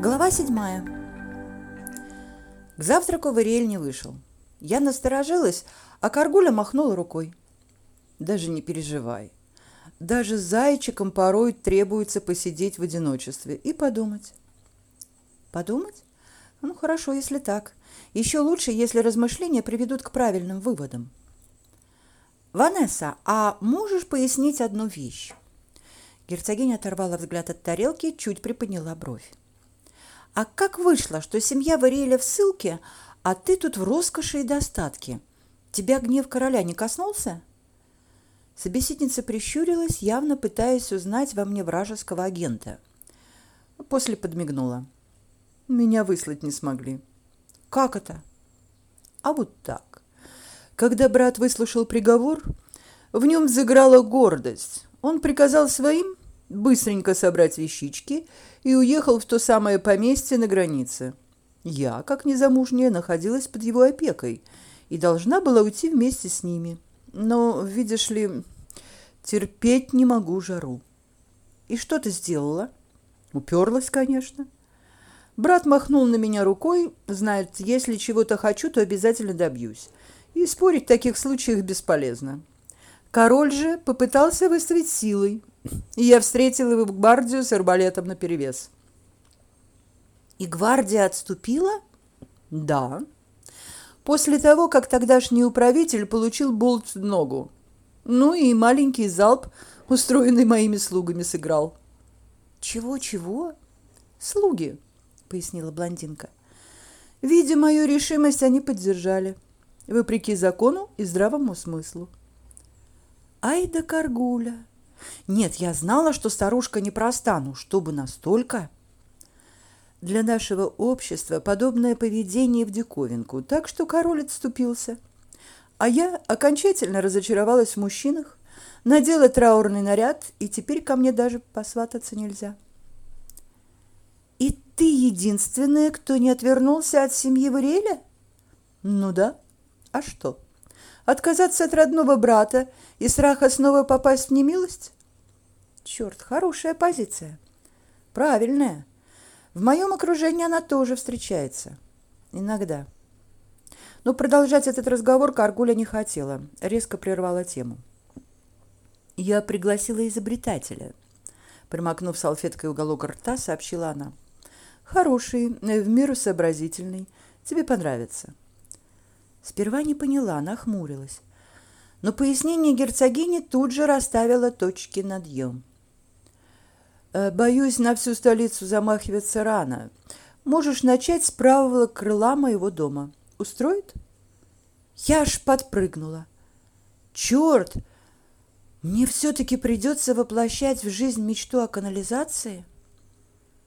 Глава седьмая. К завтраку Вариэль не вышел. Я насторожилась, а Каргуля махнула рукой. Даже не переживай. Даже зайчикам порой требуется посидеть в одиночестве и подумать. Подумать? Ну, хорошо, если так. Еще лучше, если размышления приведут к правильным выводам. Ванесса, а можешь пояснить одну вещь? Герцогиня оторвала взгляд от тарелки, чуть приподняла бровь. А как вышло, что семья Вариэля в ссылке, а ты тут в роскоши и достатке? Тебя гнев короля не коснулся? Собеседница прищурилась, явно пытаясь узнать во мне вражеского агента. После подмигнула. Меня выслать не смогли. Как это? А вот так. Когда брат выслушал приговор, в нем взыграла гордость. Он приказал своим быстренько собрать вещички и уехал в то самое поместье на границе. Я, как незамужняя, находилась под его опекой и должна была уйти вместе с ними. Но, видишь ли, терпеть не могу жару. И что ты сделала? Уперлась, конечно. Брат махнул на меня рукой, знает, если чего-то хочу, то обязательно добьюсь. И спорить в таких случаях бесполезно. Король же попытался выставить силой, и я встретил его гвардию с арбалетом наперевес. И гвардия отступила? Да. После того, как тогдашний управитель получил болт в ногу. Ну и маленький залп, устроенный моими слугами, сыграл. Чего-чего? Слуги, пояснила блондинка. Видя мою решимость, они поддержали, вопреки закону и здравому смыслу. Ай да Каргуля! Нет, я знала, что старушка непроста, но чтобы настолько... Для нашего общества подобное поведение в диковинку, так что король отступился. А я окончательно разочаровалась в мужчинах, надела траурный наряд, и теперь ко мне даже посвататься нельзя. И ты единственная, кто не отвернулся от семьи Вариэля? Ну да. А что? Отказаться от родного брата и страха снова попасть в немилость? Черт, хорошая позиция. Правильная. В моем окружении она тоже встречается. Иногда. Но продолжать этот разговор Каргуля не хотела, резко прервала тему. Я пригласила изобретателя. Примакнув салфеткой уголок рта, сообщила она. Хороший, в меру сообразительный. Тебе понравится. Сперва не поняла, нахмурилась. Но пояснение герцогини тут же расставило точки над «ё». Э, «Боюсь, на всю столицу замахиваться рано. Можешь начать с правого крыла моего дома. Устроит?» Я аж подпрыгнула. «Черт! Мне все-таки придется воплощать в жизнь мечту о канализации?»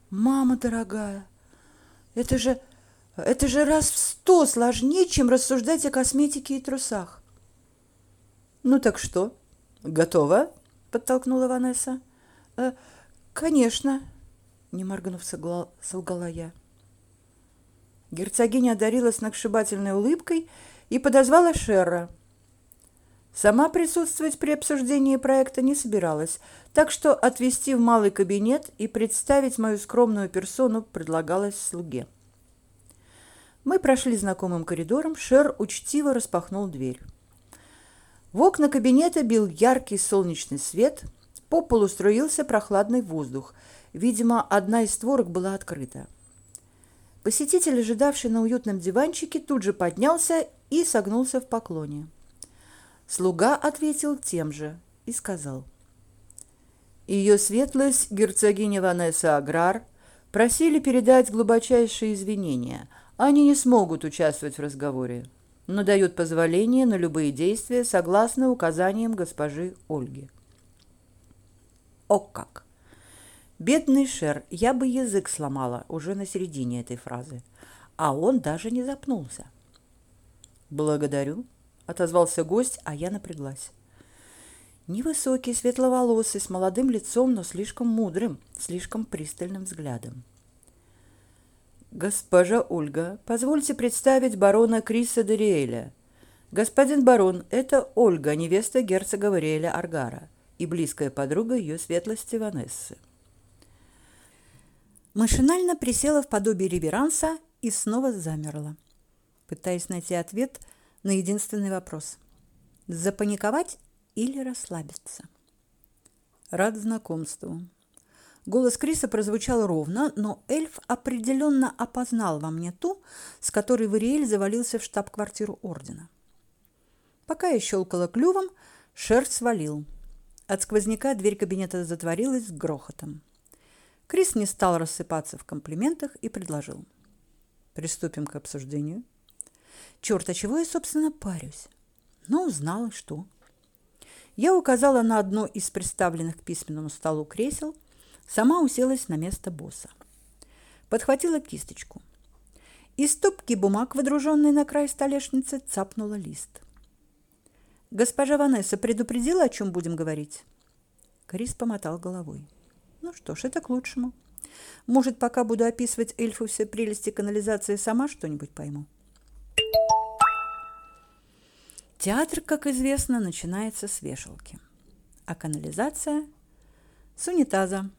«Мама дорогая, это же это же раз в сто сложнее, чем рассуждать о косметике и трусах. Ну так что? Готова? подтолкнула Ванесса. Э, конечно, не моргнув, солгала я. Герцогиня одарила сногсшибательной улыбкой и подозвала Шерра. Сама присутствовать при обсуждении проекта не собиралась, так что отвести в малый кабинет и представить мою скромную персону предлагалось слуге. Мы прошли знакомым коридором, Шер учтиво распахнул дверь. В окна кабинета бил яркий солнечный свет, по полу струился прохладный воздух. Видимо, одна из створок была открыта. Посетитель, ожидавший на уютном диванчике, тут же поднялся и согнулся в поклоне. Слуга ответил тем же и сказал: Ее светлость герцогиня Ванесса Аграр просили передать глубочайшие извинения – они не смогут участвовать в разговоре, но дают позволение на любые действия согласно указаниям госпожи Ольги. О как! Бедный Шер, я бы язык сломала уже на середине этой фразы, а он даже не запнулся. «Благодарю», — отозвался гость, а я напряглась. Невысокий, светловолосый, с молодым лицом, но слишком мудрым, слишком пристальным взглядом. Госпожа Ольга, позвольте представить барона Криса Дериэля. Господин барон, это Ольга, невеста герцога Вариэля Аргара и близкая подруга ее светлости Ванессы. Машинально присела в подобие реверанса и снова замерла, пытаясь найти ответ на единственный вопрос: запаниковать или расслабиться. Рад знакомству. Голос Криса прозвучал ровно, но эльф определенно опознал во мне ту, с которой Вариэль завалился в штаб-квартиру ордена. Пока я щелкала клювом, шерсть свалил. От сквозняка дверь кабинета затворилась с грохотом. Крис не стал рассыпаться в комплиментах и предложил: "Приступим к обсуждению". Черт, а чего я, собственно, парюсь? Ну, узнала, что. Я указала на одно из приставленных к письменному столу кресел, сама уселась на место босса. Подхватила кисточку. Из стопки бумаг, водруженной на край столешницы, цапнула лист. Госпожа Ванесса предупредила, о чем будем говорить? Крис помотал головой. Ну что ж, это к лучшему. Может, пока буду описывать эльфу все прелести канализации, сама что-нибудь пойму. Театр, как известно, начинается с вешалки, а канализация – с унитаза.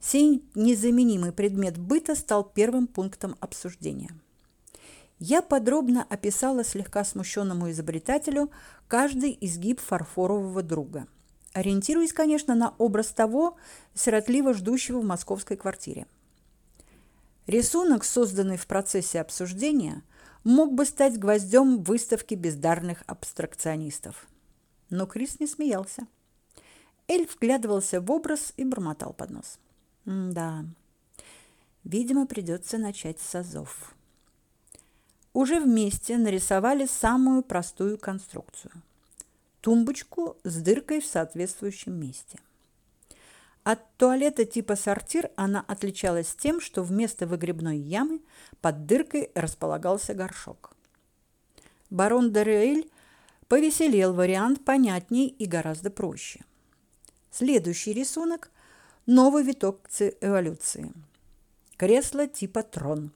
Сей незаменимый предмет быта стал первым пунктом обсуждения. Я подробно описала слегка смущенному изобретателю каждый изгиб фарфорового друга, ориентируясь, конечно, на образ того, сиротливо ждущего в московской квартире. Рисунок, созданный в процессе обсуждения, мог бы стать гвоздем выставки бездарных абстракционистов. Но Крис не смеялся. Эльф вглядывался в образ и бормотал под нос. «Да, видимо, придется начать с азов». Уже вместе нарисовали самую простую конструкцию – тумбочку с дыркой в соответствующем месте. От туалета типа сортир она отличалась тем, что вместо выгребной ямы под дыркой располагался горшок. Барон Дариэль повеселел вариант понятней и гораздо проще. Следующий рисунок – новый виток эволюции. Кресло типа трон.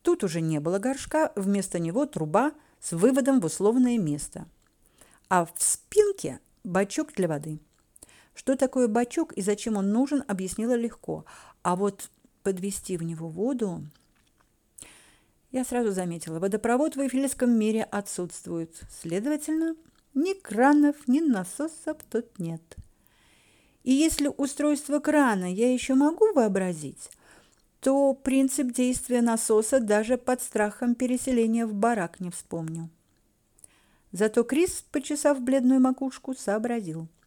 Тут уже не было горшка, вместо него труба с выводом в условное место. А в спинке – бачок для воды – что такое бачок и зачем он нужен, объяснила легко. А вот подвести в него воду... Я сразу заметила, водопровод в Эйфелевском мире отсутствует. Следовательно, ни кранов, ни насосов тут нет. И если устройство крана я еще могу вообразить, то принцип действия насоса даже под страхом переселения в барак не вспомню. Зато Крис, почесав бледную макушку, сообразил –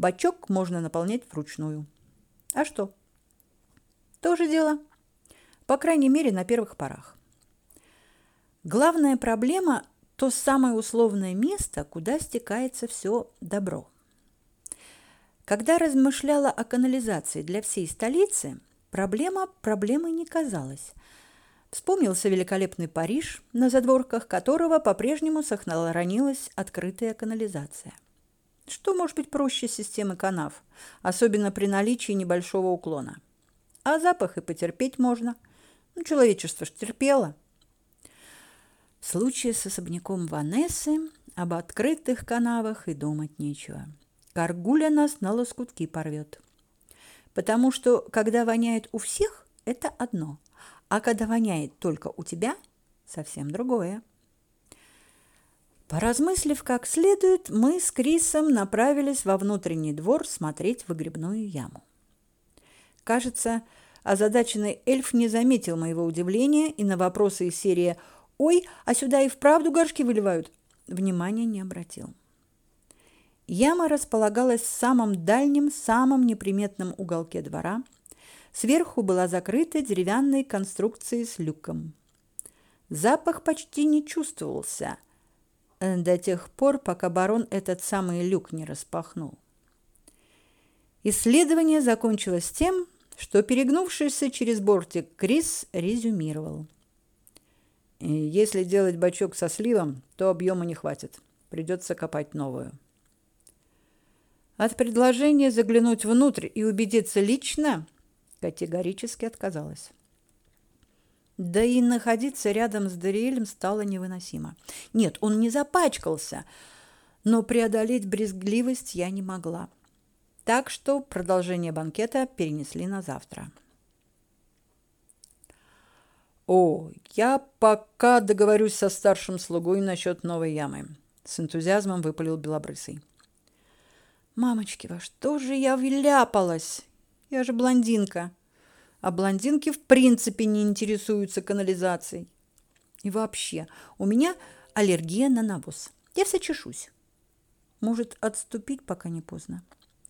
Бачок можно наполнять вручную. А что? То же дело. По крайней мере, на первых порах. Главная проблема – то самое условное место, куда стекается все добро. Когда размышляла о канализации для всей столицы, проблема проблемой не казалась. Вспомнился великолепный Париж, на задворках которого по-прежнему сохранилась открытая канализация – что может быть проще системы канав, особенно при наличии небольшого уклона? А запах и потерпеть можно. Ну, человечество ж терпело. В случае с особняком Ванессы об открытых канавах и думать нечего. Каргуля нас на лоскутки порвет. Потому что, когда воняет у всех, это одно, а когда воняет только у тебя, совсем другое. Поразмыслив как следует, мы с Крисом направились во внутренний двор смотреть выгребную яму. Кажется, озадаченный эльф не заметил моего удивления и на вопросы из серии «Ой, а сюда и вправду горшки выливают?» внимания не обратил. Яма располагалась в самом дальнем, самом неприметном уголке двора. Сверху была закрыта деревянной конструкцией с люком. Запах почти не чувствовался – Э, до тех пор, пока барон этот самый люк не распахнул. Исследование закончилось тем, что перегнувшийся через бортик Крис резюмировал. Если делать бачок со сливом, то объема не хватит. Придется копать новую. От предложения заглянуть внутрь и убедиться лично категорически отказалась. Да и находиться рядом с Дариэлем стало невыносимо. Нет, он не запачкался, но преодолеть брезгливость я не могла. Так что продолжение банкета перенесли на завтра. О, я пока договорюсь со старшим слугой насчет новой ямы. С энтузиазмом выпалил Белобрысый. Мамочки, во что же я вляпалась? Я же блондинка. А блондинки в принципе не интересуются канализацией. И вообще, у меня аллергия на навоз. Я вся чешусь. Может, отступить, пока не поздно?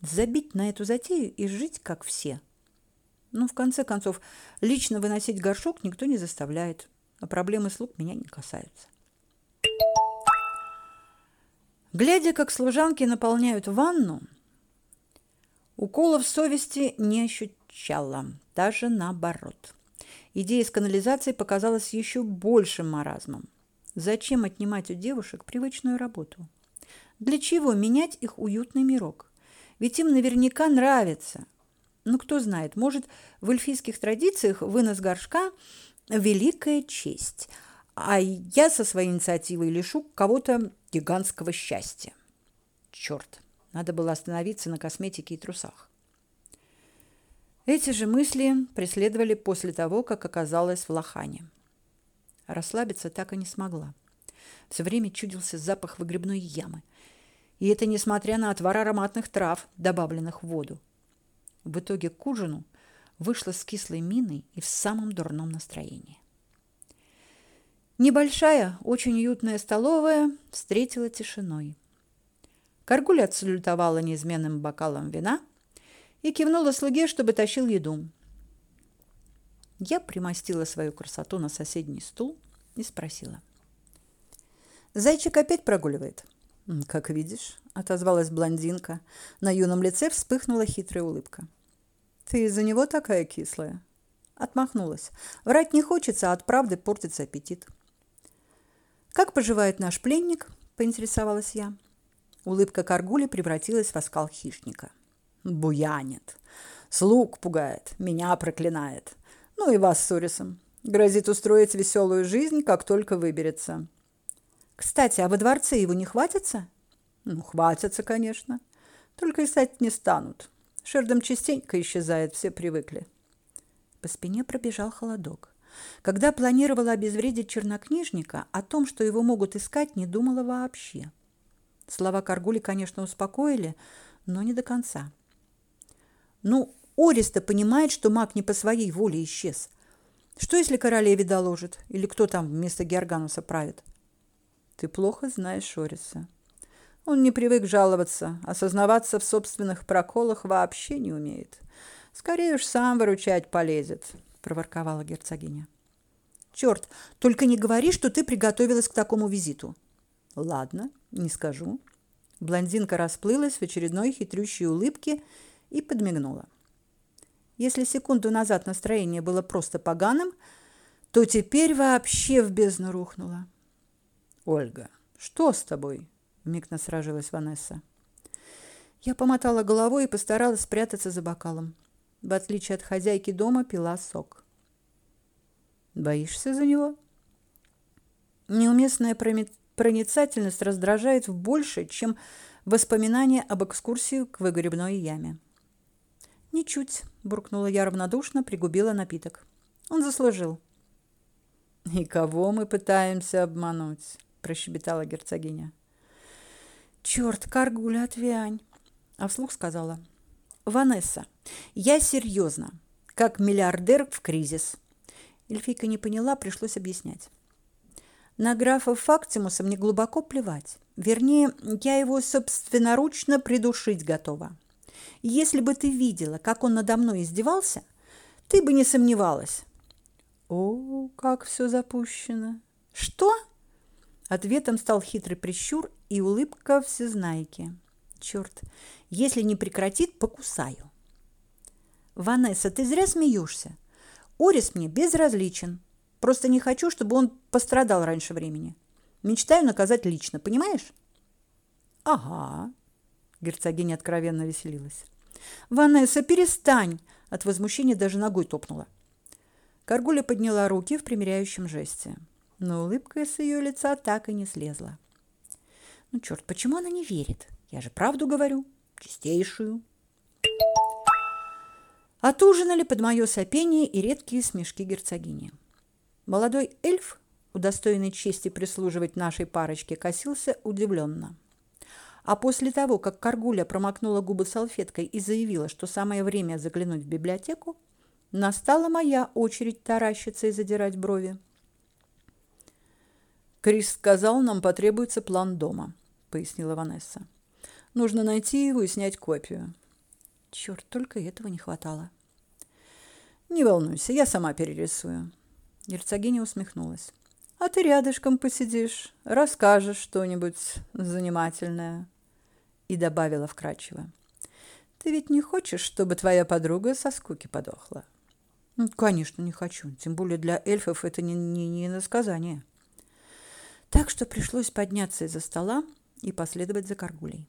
Забить на эту затею и жить, как все? Ну, в конце концов, лично выносить горшок никто не заставляет, а проблемы слуг меня не касаются. Глядя, как служанки наполняют ванну, уколов совести не ощущала, даже наоборот. Идея с канализацией показалась еще большим маразмом. Зачем отнимать у девушек привычную работу? Для чего менять их уютный мирок? Ведь им наверняка нравится. Ну, кто знает, может, в эльфийских традициях вынос горшка – великая честь, а я со своей инициативой лишу кого-то гигантского счастья. Черт, надо было остановиться на косметике и трусах. Эти же мысли преследовали после того, как оказалась в лохане. Расслабиться так и не смогла. Все время чудился запах выгребной ямы. И это несмотря на отвар ароматных трав, добавленных в воду. В итоге к ужину вышла с кислой миной и в самом дурном настроении. Небольшая, очень уютная столовая встретила тишиной. Каргуль отсалютовала неизменным бокалом вина и кивнула слуге, чтобы тащил еду. Я примостила свою красоту на соседний стул и спросила. «Зайчик опять прогуливает?» «Как видишь», — отозвалась блондинка. На юном лице вспыхнула хитрая улыбка. «Ты из-за него такая кислая?» Отмахнулась. «Врать не хочется, а от правды портится аппетит». «Как поживает наш пленник?» – поинтересовалась я. Улыбка Каргули превратилась в оскал хищника. «Буянит. Слуг пугает, меня проклинает. Ну и вас с Орисом. Грозит устроить веселую жизнь, как только выберется. Кстати, а во дворце его не хватится? Ну, хватятся, конечно. Только искать не станут. Шердом частенько исчезает, все привыкли. По спине пробежал холодок. Когда планировала обезвредить чернокнижника, о том, что его могут искать, не думала вообще. Слова Каргули, конечно, успокоили, но не до конца. Ну, Ориста понимает, что маг не по своей воле исчез. Что, если королеве доложит? Или кто там вместо Георгануса правит? Ты плохо знаешь Ориса. Он не привык жаловаться, осознаваться в собственных проколах вообще не умеет. Скорее уж сам выручать полезет, проворковала герцогиня. Черт, только не говори, что ты приготовилась к такому визиту. Ладно, не скажу. Блондинка расплылась в очередной хитрющей улыбке и подмигнула. Если секунду назад настроение было просто поганым, то теперь вообще в бездну рухнуло. Ольга, что с тобой? вмиг насражилась Ванесса. Я помотала головой и постаралась спрятаться за бокалом. В отличие от хозяйки дома, пила сок. Боишься за него? Неуместная проницательность раздражает в больше, чем воспоминания об экскурсии к выгребной яме. Ничуть, буркнула я равнодушно, пригубила напиток. Он заслужил. И кого мы пытаемся обмануть? прощебетала герцогиня. Черт, Каргуля, отвянь. А вслух сказала: Ванесса, я серьезно, как миллиардер в кризис. Эльфийка не поняла, пришлось объяснять. На графа Фактимуса мне глубоко плевать. Вернее, я его собственноручно придушить готова. Если бы ты видела, как он надо мной издевался, ты бы не сомневалась. О, как все запущено. Что? Ответом стал хитрый прищур и улыбка всезнайки. Черт, если не прекратит, покусаю. Ванесса, ты зря смеешься. Орис мне безразличен. Просто не хочу, чтобы он пострадал раньше времени. Мечтаю наказать лично, понимаешь? Ага. Герцогиня откровенно веселилась. Ванесса, перестань, от возмущения даже ногой топнула. Каргуля подняла руки в примиряющем жесте, но улыбка с ее лица так и не слезла. Ну черт, почему она не верит? Я же правду говорю, чистейшую. Отужинали под мое сопение и редкие смешки герцогини. Молодой эльф, удостоенный чести прислуживать нашей парочке, косился удивленно. А после того, как Каргуля промокнула губы салфеткой и заявила, что самое время заглянуть в библиотеку, настала моя очередь таращиться и задирать брови. Крис сказал, нам потребуется план дома, пояснила Ванесса. Нужно найти его и снять копию. Черт, только этого не хватало. Не волнуйся, я сама перерисую. Герцогиня усмехнулась. А ты рядышком посидишь, расскажешь что-нибудь занимательное. И добавила вкратчиво. Ты ведь не хочешь, чтобы твоя подруга со скуки подохла? Конечно, не хочу. Тем более для эльфов это не, не, не насказание. Так что пришлось подняться из-за стола и последовать за Каргулей.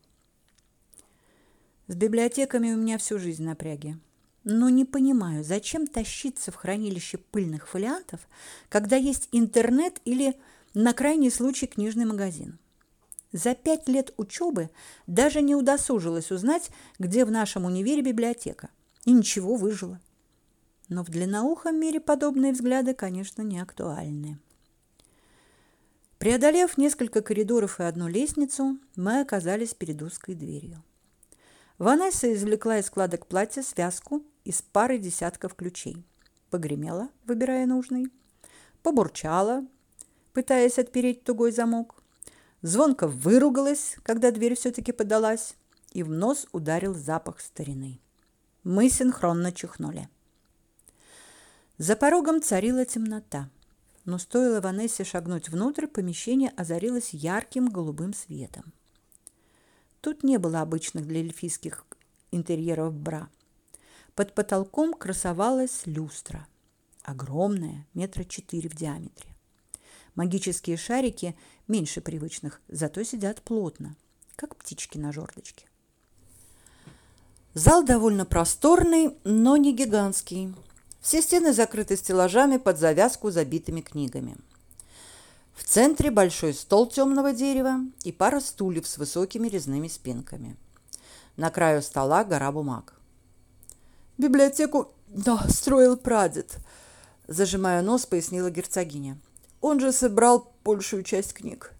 С библиотеками у меня всю жизнь напряги. Но не понимаю, зачем тащиться в хранилище пыльных фолиантов, когда есть интернет или, на крайний случай, книжный магазин. За пять лет учебы даже не удосужилась узнать, где в нашем универе библиотека. И ничего, выжила. Но в длинноухом мире подобные взгляды, конечно, не актуальны. Преодолев несколько коридоров и одну лестницу, мы оказались перед узкой дверью. Ванесса извлекла из складок платья связку из пары десятков ключей. Погремела, выбирая нужный. Побурчала, пытаясь отпереть тугой замок. Звонко выругалась, когда дверь все-таки подалась, и в нос ударил запах старины. Мы синхронно чихнули. За порогом царила темнота но стоило Ванессе шагнуть внутрь, помещение озарилось ярким голубым светом. Тут не было обычных для эльфийских интерьеров бра. Под потолком красовалась люстра, огромная, метра четыре в диаметре. Магические шарики меньше привычных, зато сидят плотно, как птички на жердочке. Зал довольно просторный, но не гигантский. Все стены закрыты стеллажами под завязку забитыми книгами. В центре большой стол темного дерева и пара стульев с высокими резными спинками. На краю стола гора бумаг. «Библиотеку да, строил прадед», – зажимая нос, пояснила герцогиня. «Он же собрал большую часть книг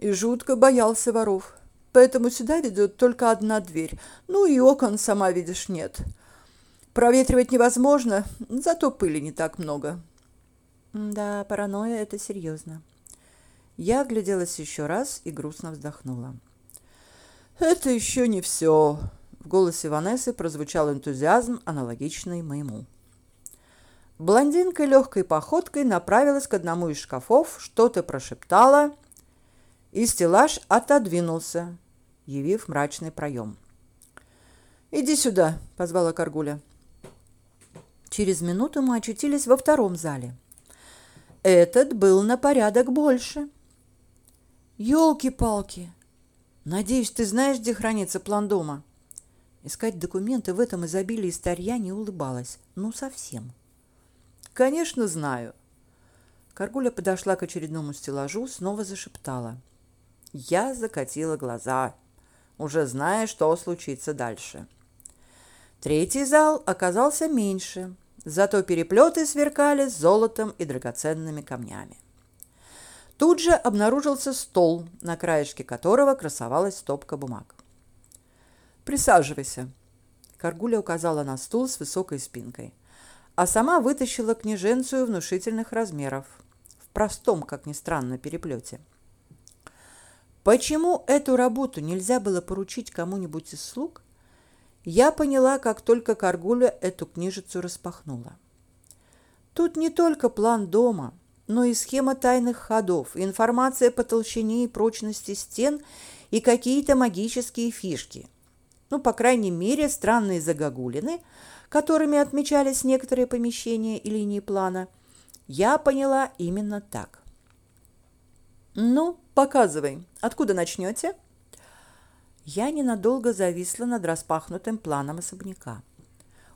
и жутко боялся воров. Поэтому сюда ведет только одна дверь. Ну и окон, сама видишь, нет. Проветривать невозможно, зато пыли не так много. Да, паранойя это серьезно. Я огляделась еще раз и грустно вздохнула. Это еще не все. В голосе Ванессы прозвучал энтузиазм, аналогичный моему. Блондинка легкой походкой направилась к одному из шкафов, что-то прошептала, и стеллаж отодвинулся, явив мрачный проем. «Иди сюда», — позвала Каргуля. Через минуту мы очутились во втором зале. Этот был на порядок больше. Ёлки-палки! Надеюсь, ты знаешь, где хранится план дома? Искать документы в этом изобилии старья не улыбалась. Ну, совсем. Конечно, знаю. Каргуля подошла к очередному стеллажу, снова зашептала. Я закатила глаза, уже зная, что случится дальше. Третий зал оказался меньше, зато переплеты сверкали золотом и драгоценными камнями. Тут же обнаружился стол, на краешке которого красовалась стопка бумаг. «Присаживайся», – Каргуля указала на стул с высокой спинкой, а сама вытащила княженцию внушительных размеров, в простом, как ни странно, переплете. Почему эту работу нельзя было поручить кому-нибудь из слуг – я поняла, как только Каргуля эту книжицу распахнула. Тут не только план дома, но и схема тайных ходов, информация по толщине и прочности стен и какие-то магические фишки. Ну, по крайней мере, странные загогулины, которыми отмечались некоторые помещения и линии плана, я поняла именно так. «Ну, показывай. Откуда начнете?» Я ненадолго зависла над распахнутым планом особняка.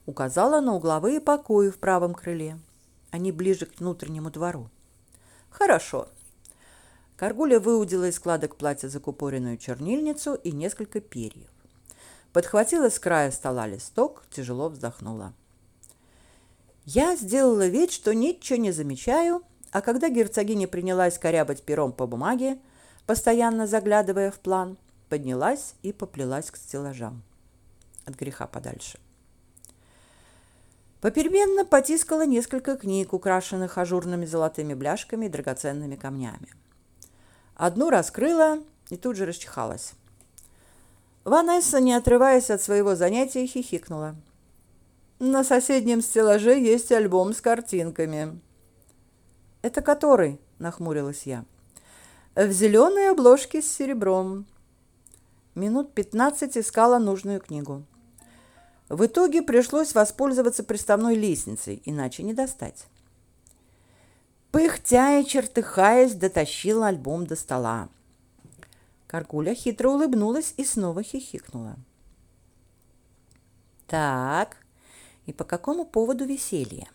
Указала на угловые покои в правом крыле. Они ближе к внутреннему двору. Хорошо. Каргуля выудила из складок платья закупоренную чернильницу и несколько перьев. Подхватила с края стола листок, тяжело вздохнула. Я сделала вид, что ничего не замечаю, А когда герцогиня принялась корябать пером по бумаге, постоянно заглядывая в план, поднялась и поплелась к стеллажам. От греха подальше. Попеременно потискала несколько книг, украшенных ажурными золотыми бляшками и драгоценными камнями. Одну раскрыла и тут же расчихалась. Ванесса, не отрываясь от своего занятия, хихикнула. На соседнем стеллаже есть альбом с картинками. Это который? нахмурилась я. В зеленой обложке с серебром. Минут пятнадцать искала нужную книгу. В итоге пришлось воспользоваться приставной лестницей, иначе не достать. Пыхтя и чертыхаясь, дотащила альбом до стола. Каркуля хитро улыбнулась и снова хихикнула. Так, и по какому поводу веселье?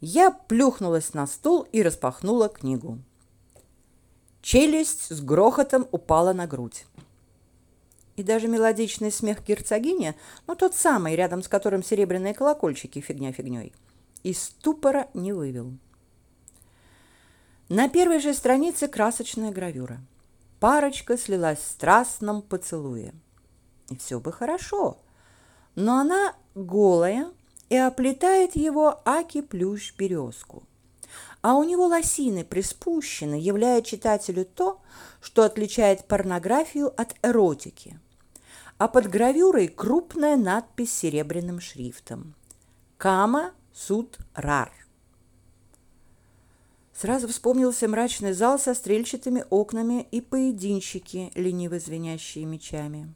Я плюхнулась на стул и распахнула книгу. Челюсть с грохотом упала на грудь. И даже мелодичный смех герцогини, ну тот самый, рядом с которым серебряные колокольчики фигня фигней, из ступора не вывел. На первой же странице красочная гравюра. Парочка слилась в страстном поцелуе. И все бы хорошо, но она голая и оплетает его аки плющ березку а у него лосины приспущены, являя читателю то, что отличает порнографию от эротики. А под гравюрой крупная надпись серебряным шрифтом. Кама суд рар. Сразу вспомнился мрачный зал со стрельчатыми окнами и поединщики, лениво звенящие мечами.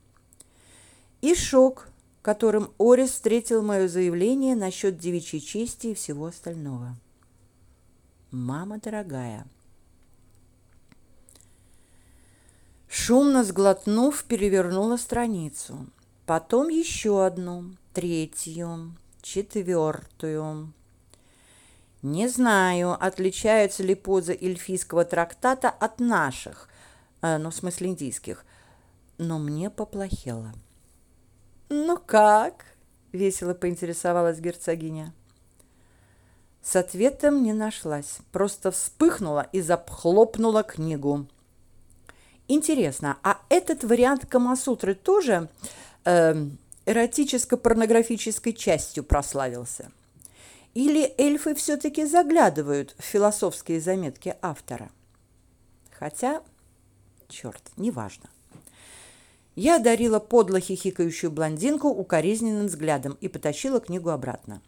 И шок, которым Орис встретил мое заявление насчет девичьей чести и всего остального. Мама дорогая. Шумно сглотнув, перевернула страницу. Потом еще одну, третью, четвертую. Не знаю, отличаются ли позы эльфийского трактата от наших, э, ну, в смысле индийских, но мне поплохело. «Ну как?» — весело поинтересовалась герцогиня. С ответом не нашлась, просто вспыхнула и захлопнула книгу. Интересно, а этот вариант Камасутры тоже э, эротическо-порнографической частью прославился? Или эльфы все-таки заглядывают в философские заметки автора? Хотя, черт, неважно. Я одарила подло хихикающую блондинку укоризненным взглядом и потащила книгу обратно.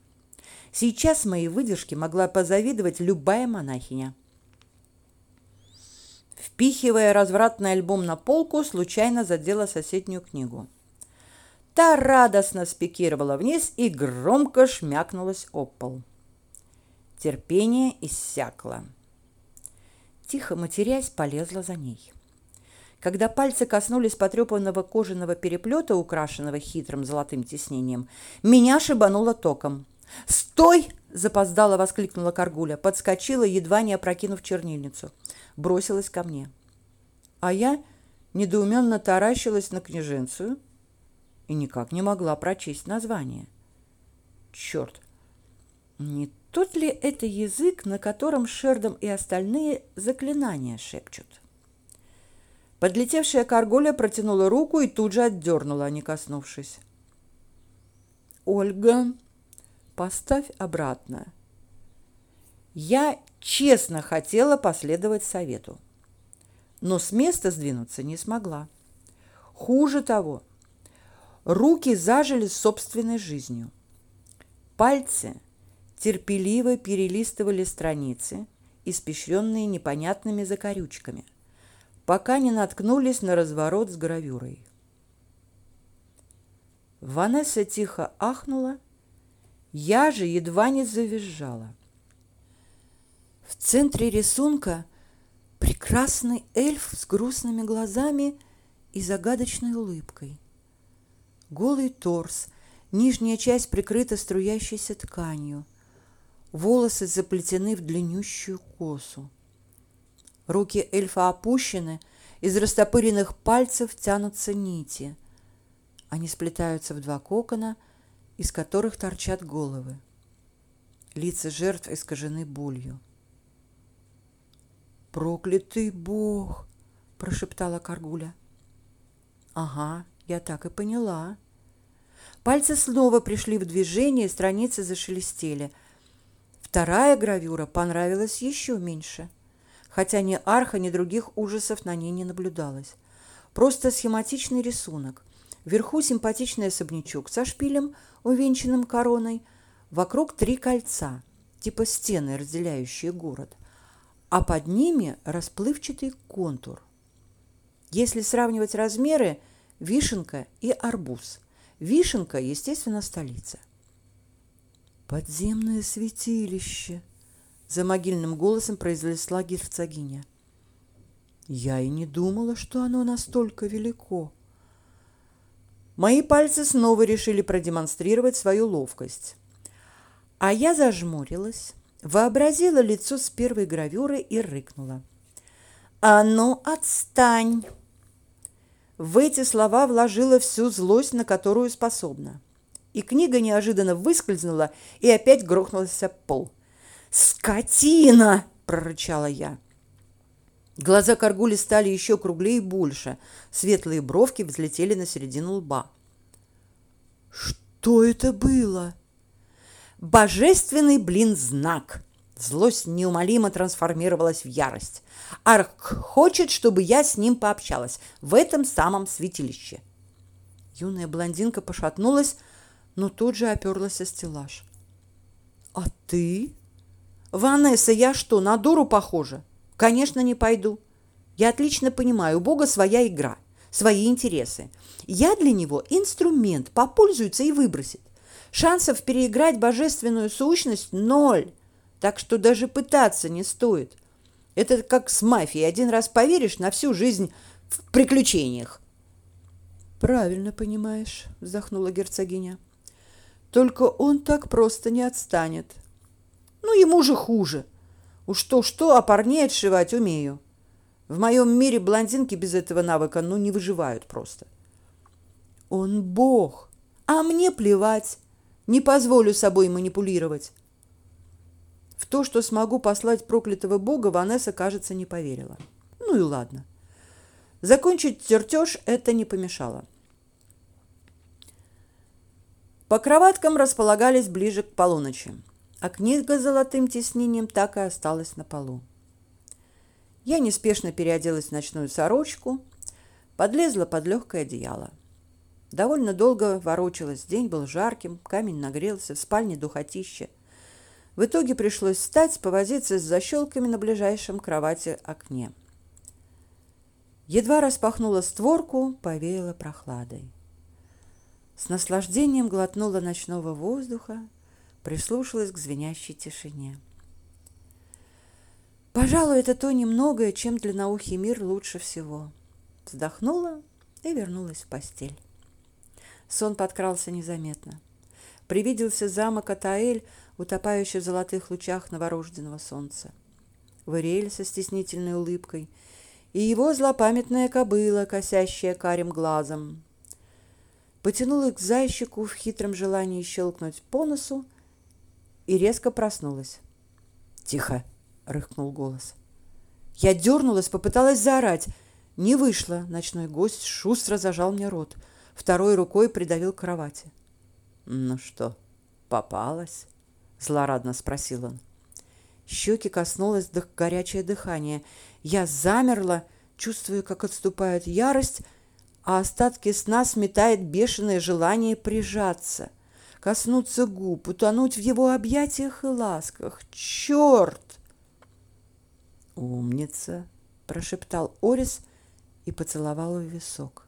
Сейчас моей выдержке могла позавидовать любая монахиня. Впихивая развратный альбом на полку, случайно задела соседнюю книгу. Та радостно спикировала вниз и громко шмякнулась об пол. Терпение иссякло. Тихо матерясь, полезла за ней. Когда пальцы коснулись потрепанного кожаного переплета, украшенного хитрым золотым тиснением, меня шибануло током. «Стой!» – запоздало воскликнула Каргуля, подскочила, едва не опрокинув чернильницу. Бросилась ко мне. А я недоуменно таращилась на княженцию и никак не могла прочесть название. Черт! Не тот ли это язык, на котором Шердом и остальные заклинания шепчут? Подлетевшая Каргуля протянула руку и тут же отдернула, не коснувшись. «Ольга!» Поставь обратно. Я честно хотела последовать совету, но с места сдвинуться не смогла. Хуже того, руки зажили собственной жизнью. Пальцы терпеливо перелистывали страницы, испещренные непонятными закорючками, пока не наткнулись на разворот с гравюрой. Ванесса тихо ахнула я же едва не завизжала. В центре рисунка прекрасный эльф с грустными глазами и загадочной улыбкой. Голый торс, нижняя часть прикрыта струящейся тканью. Волосы заплетены в длиннющую косу. Руки эльфа опущены, из растопыренных пальцев тянутся нити. Они сплетаются в два кокона – из которых торчат головы. Лица жертв искажены болью. Проклятый бог, прошептала Каргуля. Ага, я так и поняла. Пальцы снова пришли в движение, страницы зашелестели. Вторая гравюра понравилась еще меньше, хотя ни арха, ни других ужасов на ней не наблюдалось. Просто схематичный рисунок. Вверху симпатичный особнячок со шпилем, увенчанным короной, вокруг три кольца, типа стены, разделяющие город, а под ними расплывчатый контур. Если сравнивать размеры, вишенка и арбуз. Вишенка, естественно, столица. Подземное святилище, за могильным голосом произнесла герцогиня. Я и не думала, что оно настолько велико. Мои пальцы снова решили продемонстрировать свою ловкость. А я зажмурилась, вообразила лицо с первой гравюры и рыкнула. «А ну, отстань!» В эти слова вложила всю злость, на которую способна. И книга неожиданно выскользнула и опять грохнулась об пол. «Скотина!» – прорычала я. Глаза Каргули стали еще круглее и больше. Светлые бровки взлетели на середину лба. «Что это было?» «Божественный, блин, знак!» Злость неумолимо трансформировалась в ярость. Арк хочет, чтобы я с ним пообщалась в этом самом святилище. Юная блондинка пошатнулась, но тут же оперлась о стеллаж. «А ты?» «Ванесса, я что, на дуру похожа?» Конечно, не пойду. Я отлично понимаю, у Бога своя игра, свои интересы. Я для него инструмент, попользуется и выбросит. Шансов переиграть божественную сущность ноль. Так что даже пытаться не стоит. Это как с мафией. Один раз поверишь на всю жизнь в приключениях. Правильно понимаешь, вздохнула герцогиня. Только он так просто не отстанет. Ну, ему же хуже. Уж то-что, а парней отшивать умею. В моем мире блондинки без этого навыка ну не выживают просто. Он бог, а мне плевать. Не позволю собой манипулировать. В то, что смогу послать проклятого бога, Ванесса, кажется, не поверила. Ну и ладно. Закончить чертеж это не помешало. По кроваткам располагались ближе к полуночи а книга с золотым тиснением так и осталась на полу. Я неспешно переоделась в ночную сорочку, подлезла под легкое одеяло. Довольно долго ворочалась, день был жарким, камень нагрелся, в спальне духотище. В итоге пришлось встать, повозиться с защелками на ближайшем кровати окне. Едва распахнула створку, повеяло прохладой. С наслаждением глотнула ночного воздуха, прислушалась к звенящей тишине. Пожалуй, это то немногое, чем для науки мир лучше всего. Вздохнула и вернулась в постель. Сон подкрался незаметно. Привиделся замок Атаэль, утопающий в золотых лучах новорожденного солнца. Вырель со стеснительной улыбкой и его злопамятная кобыла, косящая карим глазом. Потянула к зайчику в хитром желании щелкнуть по носу, и резко проснулась. «Тихо!» — рыкнул голос. Я дернулась, попыталась заорать. Не вышло. Ночной гость шустро зажал мне рот. Второй рукой придавил к кровати. «Ну что, попалась?» — злорадно спросил он. Щеки коснулось дых горячее дыхание. Я замерла, чувствуя, как отступает ярость, а остатки сна сметает бешеное желание прижаться — коснуться губ, утонуть в его объятиях и ласках. Черт! «Умница!» – прошептал Орис и поцеловал в висок.